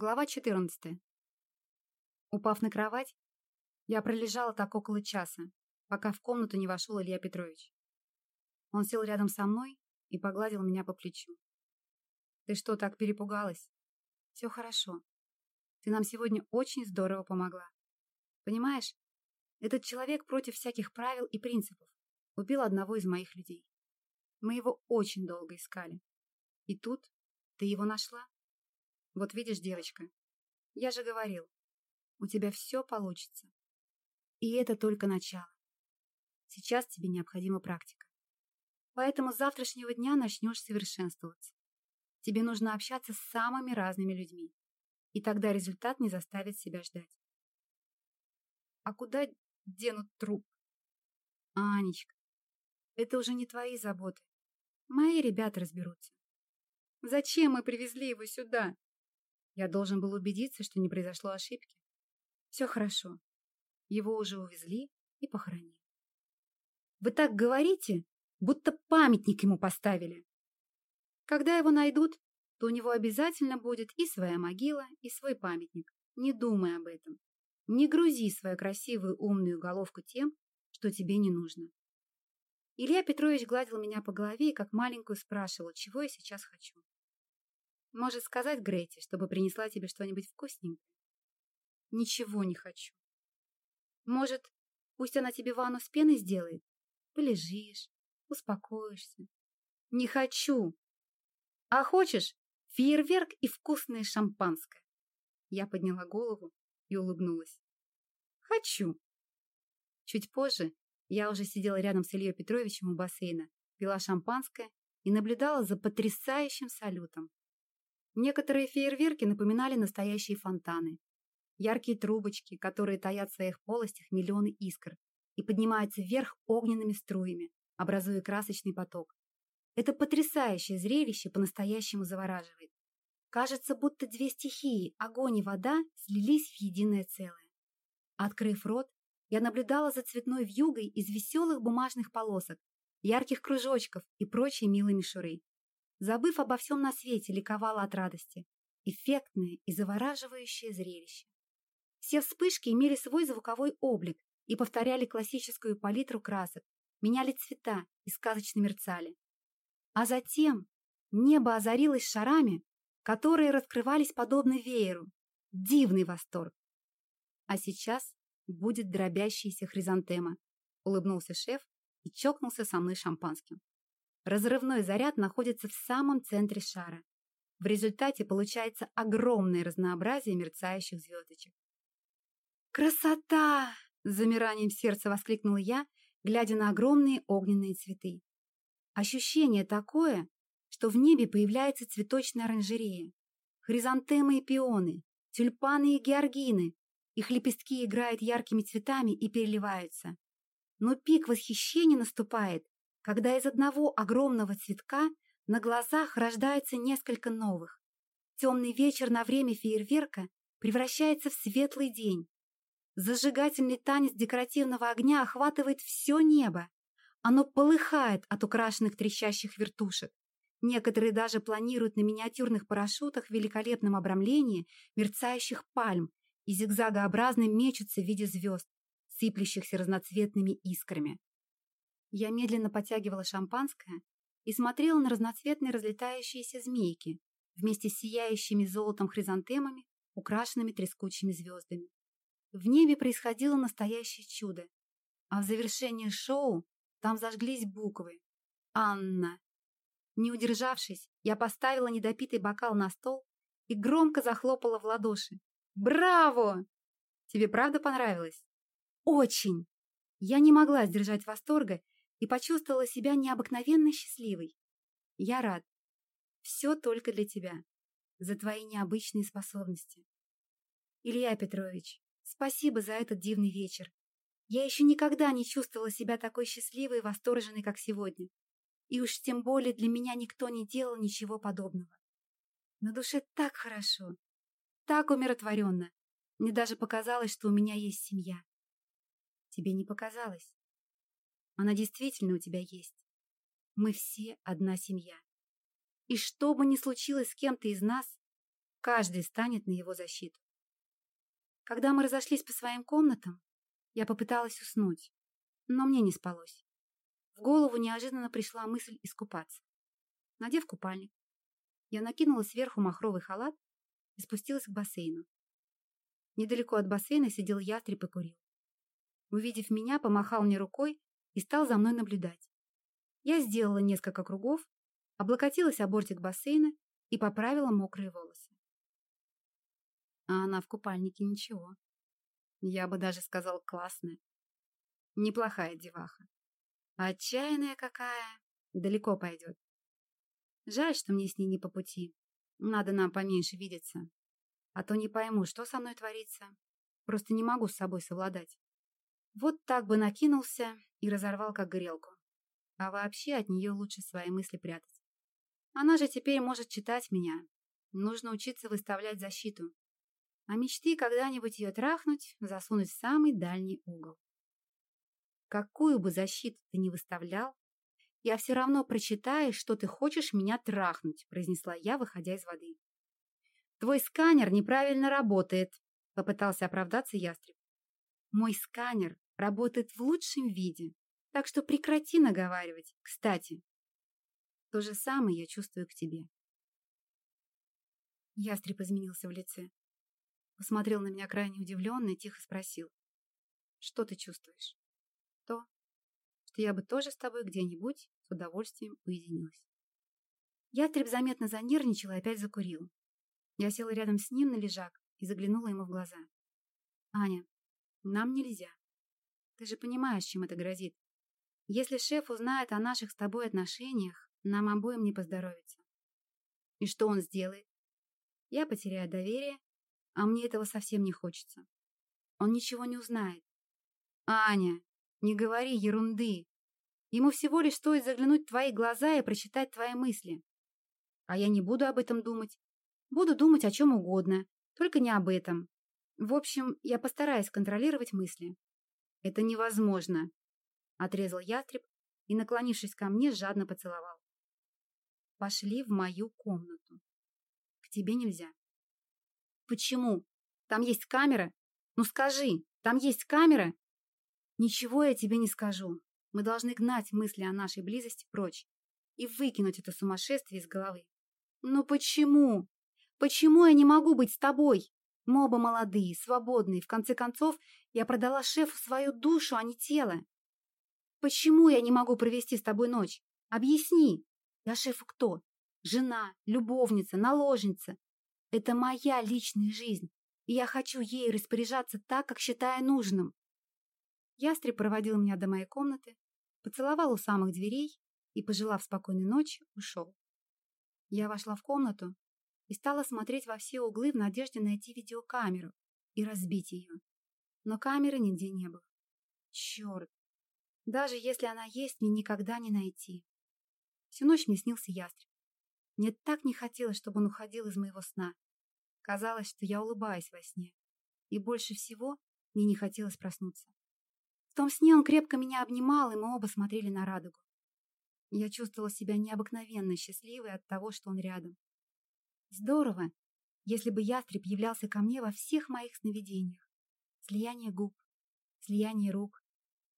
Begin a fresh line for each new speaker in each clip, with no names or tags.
Глава 14. Упав на кровать, я пролежала так около часа, пока в комнату не вошел Илья Петрович. Он сел рядом со мной и погладил меня по плечу. «Ты что, так перепугалась?» «Все хорошо. Ты нам сегодня очень здорово помогла. Понимаешь, этот человек против всяких правил и принципов убил одного из моих людей. Мы его очень долго искали. И тут ты его нашла?» Вот видишь, девочка, я же говорил, у тебя все получится. И это только начало. Сейчас тебе необходима практика. Поэтому с завтрашнего дня начнешь совершенствоваться. Тебе нужно общаться с самыми разными людьми. И тогда результат не заставит себя ждать. А куда денут труп? Анечка, это уже не твои заботы. Мои ребята разберутся. Зачем мы привезли его сюда? Я должен был убедиться, что не произошло ошибки. Все хорошо. Его уже увезли и похоронили. Вы так говорите, будто памятник ему поставили. Когда его найдут, то у него обязательно будет и своя могила, и свой памятник. Не думай об этом. Не грузи свою красивую умную головку тем, что тебе не нужно. Илья Петрович гладил меня по голове и как маленькую спрашивал, чего я сейчас хочу. Может сказать Грете, чтобы принесла тебе что-нибудь вкусненькое? Ничего не хочу. Может, пусть она тебе ванну с пеной сделает? Полежишь, успокоишься. Не хочу. А хочешь фейерверк и вкусное шампанское? Я подняла голову и улыбнулась. Хочу. Чуть позже я уже сидела рядом с Ильей Петровичем у бассейна, пила шампанское и наблюдала за потрясающим салютом. Некоторые фейерверки напоминали настоящие фонтаны. Яркие трубочки, которые таят в своих полостях миллионы искр и поднимаются вверх огненными струями, образуя красочный поток. Это потрясающее зрелище по-настоящему завораживает. Кажется, будто две стихии, огонь и вода, слились в единое целое. Открыв рот, я наблюдала за цветной вьюгой из веселых бумажных полосок, ярких кружочков и прочей милой мишуры забыв обо всем на свете, ликовала от радости. Эффектное и завораживающее зрелище. Все вспышки имели свой звуковой облик и повторяли классическую палитру красок, меняли цвета и сказочно мерцали. А затем небо озарилось шарами, которые раскрывались подобно вееру. Дивный восторг! А сейчас будет дробящаяся хризантема, улыбнулся шеф и чокнулся со мной шампанским. Разрывной заряд находится в самом центре шара. В результате получается огромное разнообразие мерцающих звездочек. «Красота!» – с замиранием сердца воскликнула я, глядя на огромные огненные цветы. Ощущение такое, что в небе появляется цветочная оранжерея. Хризантемы и пионы, тюльпаны и георгины. Их лепестки играют яркими цветами и переливаются. Но пик восхищения наступает, когда из одного огромного цветка на глазах рождается несколько новых. Темный вечер на время фейерверка превращается в светлый день. Зажигательный танец декоративного огня охватывает все небо. Оно полыхает от украшенных трещащих вертушек. Некоторые даже планируют на миниатюрных парашютах в великолепном обрамлении мерцающих пальм и зигзагообразно мечутся в виде звезд, сыплющихся разноцветными искрами. Я медленно подтягивала шампанское и смотрела на разноцветные разлетающиеся змейки вместе с сияющими золотом хризантемами, украшенными трескучими звездами. В небе происходило настоящее чудо, а в завершении шоу там зажглись буквы «Анна». Не удержавшись, я поставила недопитый бокал на стол и громко захлопала в ладоши. «Браво! Тебе правда понравилось?» «Очень!» Я не могла сдержать восторга и почувствовала себя необыкновенно счастливой. Я рад. Все только для тебя. За твои необычные способности. Илья Петрович, спасибо за этот дивный вечер. Я еще никогда не чувствовала себя такой счастливой и восторженной, как сегодня. И уж тем более для меня никто не делал ничего подобного. На душе так хорошо, так умиротворенно. Мне даже показалось, что у меня есть семья. Тебе не показалось? Она действительно у тебя есть. Мы все одна семья. И что бы ни случилось с кем-то из нас, каждый станет на его защиту. Когда мы разошлись по своим комнатам, я попыталась уснуть, но мне не спалось. В голову неожиданно пришла мысль искупаться. Надев купальник, я накинула сверху махровый халат и спустилась к бассейну. Недалеко от бассейна сидел ястреб и курил. Увидев меня, помахал мне рукой и стал за мной наблюдать. Я сделала несколько кругов, облокотилась о бортик бассейна и поправила мокрые волосы. А она в купальнике ничего. Я бы даже сказал классная. Неплохая деваха. Отчаянная какая. Далеко пойдет. Жаль, что мне с ней не по пути. Надо нам поменьше видеться. А то не пойму, что со мной творится. Просто не могу с собой совладать. Вот так бы накинулся и разорвал как грелку. А вообще от нее лучше свои мысли прятать. Она же теперь может читать меня. Нужно учиться выставлять защиту. А мечты когда-нибудь ее трахнуть, засунуть в самый дальний угол. Какую бы защиту ты ни выставлял, я все равно прочитаю, что ты хочешь меня трахнуть, произнесла я, выходя из воды. Твой сканер неправильно работает, попытался оправдаться ястреб. Мой сканер работает в лучшем виде, так что прекрати наговаривать. Кстати, то же самое я чувствую к тебе. Ястреб изменился в лице. Посмотрел на меня крайне удивленно и тихо спросил. Что ты чувствуешь? То, что я бы тоже с тобой где-нибудь с удовольствием уединилась. Ястреб заметно занервничал и опять закурил. Я села рядом с ним на лежак и заглянула ему в глаза. «Аня, нам нельзя. Ты же понимаешь, чем это грозит. Если шеф узнает о наших с тобой отношениях, нам обоим не поздоровится. И что он сделает? Я потеряю доверие, а мне этого совсем не хочется. Он ничего не узнает. Аня, не говори ерунды. Ему всего лишь стоит заглянуть в твои глаза и прочитать твои мысли. А я не буду об этом думать. Буду думать о чем угодно, только не об этом. В общем, я постараюсь контролировать мысли. Это невозможно, отрезал ястреб и, наклонившись ко мне, жадно поцеловал. Пошли в мою комнату. К тебе нельзя. Почему? Там есть камера? Ну скажи, там есть камера? Ничего я тебе не скажу. Мы должны гнать мысли о нашей близости прочь и выкинуть это сумасшествие из головы. Но почему? Почему я не могу быть с тобой? Мы оба молодые, свободные. В конце концов, я продала шефу свою душу, а не тело. Почему я не могу провести с тобой ночь? Объясни. Я шефу кто? Жена, любовница, наложница. Это моя личная жизнь, и я хочу ей распоряжаться так, как считаю нужным. Ястреб проводил меня до моей комнаты, поцеловал у самых дверей и, пожелав спокойной ночи, ушел. Я вошла в комнату и стала смотреть во все углы в надежде найти видеокамеру и разбить ее. Но камеры нигде не было. Черт! Даже если она есть, мне никогда не найти. Всю ночь мне снился ястреб. Мне так не хотелось, чтобы он уходил из моего сна. Казалось, что я улыбаюсь во сне. И больше всего мне не хотелось проснуться. В том сне он крепко меня обнимал, и мы оба смотрели на радугу. Я чувствовала себя необыкновенно счастливой от того, что он рядом. Здорово, если бы ястреб являлся ко мне во всех моих сновидениях. Слияние губ, слияние рук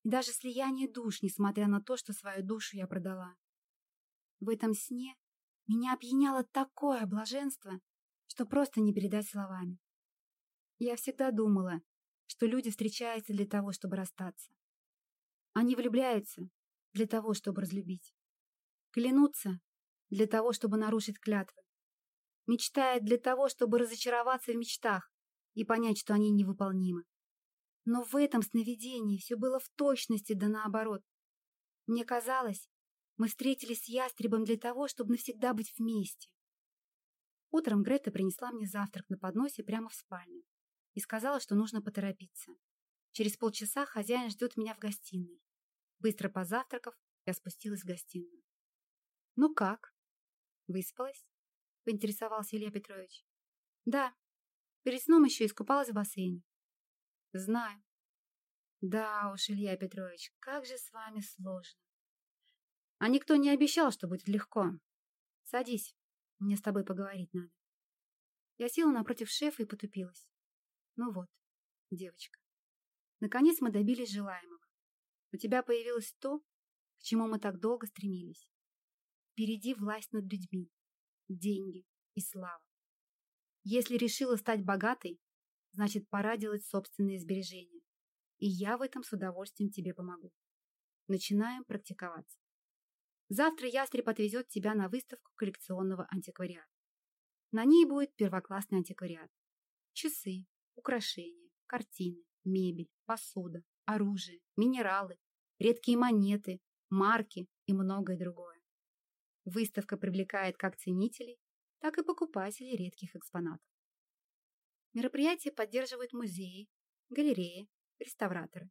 и даже слияние душ, несмотря на то, что свою душу я продала. В этом сне меня опьяняло такое блаженство, что просто не передать словами. Я всегда думала, что люди встречаются для того, чтобы расстаться. Они влюбляются для того, чтобы разлюбить. Клянутся для того, чтобы нарушить клятвы мечтает для того, чтобы разочароваться в мечтах и понять, что они невыполнимы. Но в этом сновидении все было в точности да наоборот. Мне казалось, мы встретились с ястребом для того, чтобы навсегда быть вместе. Утром Грета принесла мне завтрак на подносе прямо в спальню и сказала, что нужно поторопиться. Через полчаса хозяин ждет меня в гостиной. Быстро позавтракав, я спустилась в гостиную. «Ну как? Выспалась?» — поинтересовался Илья Петрович. «Да. Перед сном еще искупалась в бассейне». «Знаю». «Да уж, Илья Петрович, как же с вами сложно. А никто не обещал, что будет легко. Садись, мне с тобой поговорить надо». Я села напротив шефа и потупилась. Ну вот, девочка. Наконец мы добились желаемого. У тебя появилось то, к чему мы так долго стремились. Впереди власть над людьми, деньги и слава. Если решила стать богатой, значит, пора делать собственные сбережения. И я в этом с удовольствием тебе помогу. Начинаем практиковаться. Завтра ястреб отвезет тебя на выставку коллекционного антиквариата. На ней будет первоклассный антиквариат. Часы, украшения, картины, мебель, посуда, оружие, минералы, редкие монеты, марки и многое другое. Выставка привлекает как ценителей, так и покупателей редких экспонатов. Мероприятие поддерживают музеи, галереи, реставраторы.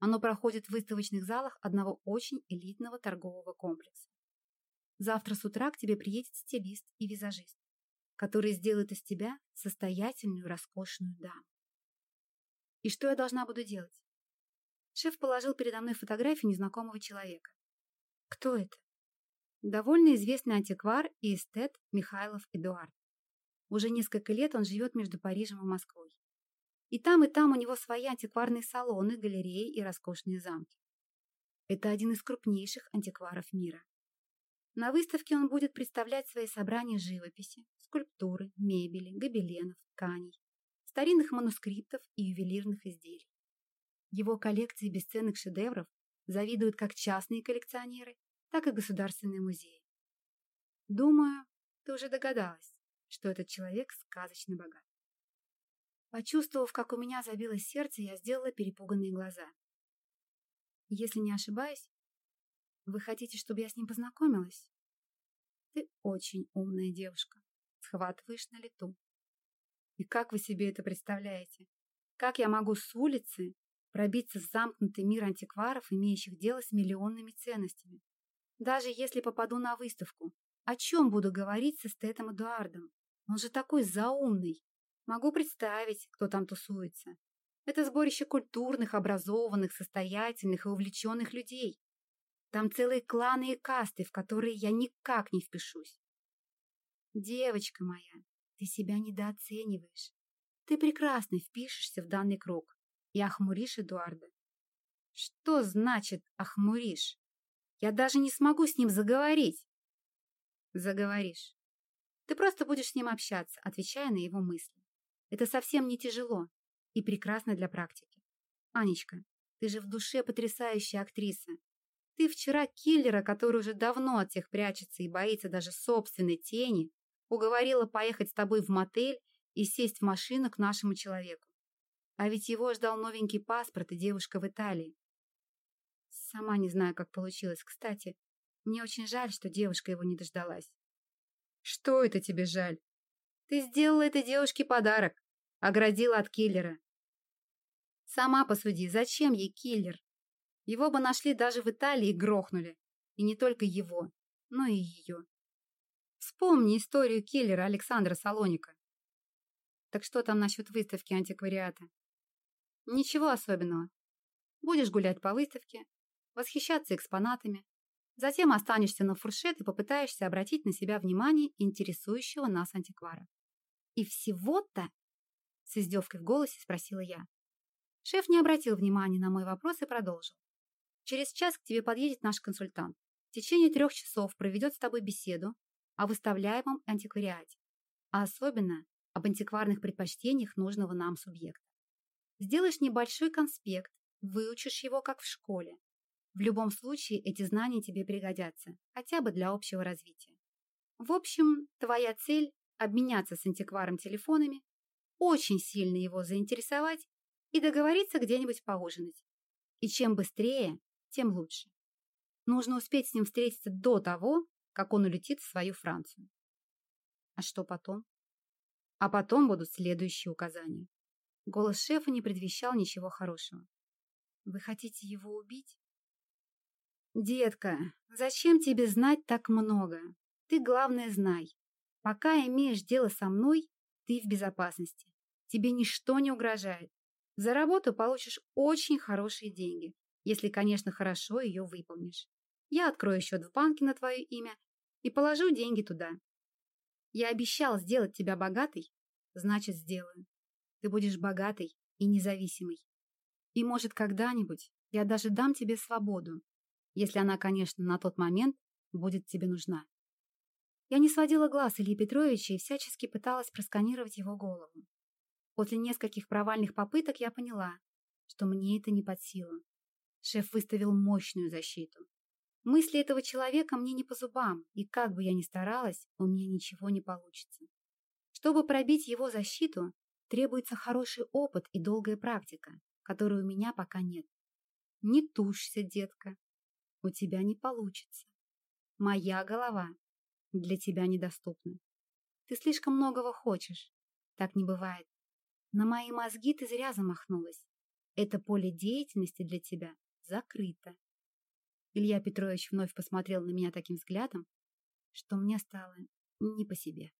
Оно проходит в выставочных залах одного очень элитного торгового комплекса. Завтра с утра к тебе приедет стилист и визажист, который сделает из тебя состоятельную, роскошную даму. И что я должна буду делать? Шеф положил передо мной фотографию незнакомого человека. Кто это? Довольно известный антиквар и эстет Михайлов Эдуард. Уже несколько лет он живет между Парижем и Москвой. И там, и там у него свои антикварные салоны, галереи и роскошные замки. Это один из крупнейших антикваров мира. На выставке он будет представлять свои собрания живописи, скульптуры, мебели, гобеленов, тканей, старинных манускриптов и ювелирных изделий. Его коллекции бесценных шедевров завидуют как частные коллекционеры, так и государственные музеи. Думаю, ты уже догадалась, что этот человек сказочно богат. Почувствовав, как у меня забилось сердце, я сделала перепуганные глаза. Если не ошибаюсь, вы хотите, чтобы я с ним познакомилась? Ты очень умная девушка. Схватываешь на лету. И как вы себе это представляете? Как я могу с улицы пробиться в замкнутый мир антикваров, имеющих дело с миллионными ценностями? Даже если попаду на выставку, о чем буду говорить с эстетом Эдуардом? Он же такой заумный, Могу представить, кто там тусуется. Это сборище культурных, образованных, состоятельных и увлеченных людей. Там целые кланы и касты, в которые я никак не впишусь. Девочка моя, ты себя недооцениваешь. Ты прекрасно впишешься в данный круг и охмуришь Эдуарда. Что значит охмуришь? Я даже не смогу с ним заговорить. Заговоришь. Ты просто будешь с ним общаться, отвечая на его мысли. Это совсем не тяжело и прекрасно для практики. Анечка, ты же в душе потрясающая актриса. Ты вчера киллера, который уже давно от всех прячется и боится даже собственной тени, уговорила поехать с тобой в мотель и сесть в машину к нашему человеку. А ведь его ждал новенький паспорт и девушка в Италии. Сама не знаю, как получилось. Кстати, мне очень жаль, что девушка его не дождалась. Что это тебе жаль? Ты сделала этой девушке подарок. Оградила от киллера. Сама посуди, зачем ей киллер? Его бы нашли даже в Италии и грохнули. И не только его, но и ее. Вспомни историю киллера Александра Салоника. Так что там насчет выставки антиквариата? Ничего особенного. Будешь гулять по выставке, восхищаться экспонатами, затем останешься на фуршет и попытаешься обратить на себя внимание интересующего нас антиквара. И всего-то с издевкой в голосе спросила я. Шеф не обратил внимания на мой вопрос и продолжил. Через час к тебе подъедет наш консультант. В течение трех часов проведет с тобой беседу о выставляемом антиквариате, а особенно об антикварных предпочтениях нужного нам субъекта. Сделаешь небольшой конспект, выучишь его как в школе. В любом случае эти знания тебе пригодятся, хотя бы для общего развития. В общем, твоя цель – обменяться с антикваром телефонами, очень сильно его заинтересовать и договориться где-нибудь поужинать. И чем быстрее, тем лучше. Нужно успеть с ним встретиться до того, как он улетит в свою Францию. А что потом? А потом будут следующие указания. Голос шефа не предвещал ничего хорошего. Вы хотите его убить? Детка, зачем тебе знать так много? Ты, главное, знай. Пока имеешь дело со мной, ты в безопасности. Тебе ничто не угрожает. За работу получишь очень хорошие деньги, если, конечно, хорошо ее выполнишь. Я открою счет в банке на твое имя и положу деньги туда. Я обещал сделать тебя богатой значит сделаю. Ты будешь богатой и независимой. И может когда-нибудь я даже дам тебе свободу, если она, конечно, на тот момент будет тебе нужна. Я не сводила глаз Ильи Петровича и всячески пыталась просканировать его голову. После нескольких провальных попыток я поняла, что мне это не под силу. Шеф выставил мощную защиту. Мысли этого человека мне не по зубам, и как бы я ни старалась, у меня ничего не получится. Чтобы пробить его защиту, требуется хороший опыт и долгая практика, которой у меня пока нет. Не тушься, детка. У тебя не получится. Моя голова для тебя недоступна. Ты слишком многого хочешь. Так не бывает. На мои мозги ты зря замахнулась. Это поле деятельности для тебя закрыто. Илья Петрович вновь посмотрел на меня таким взглядом, что мне стало не по себе.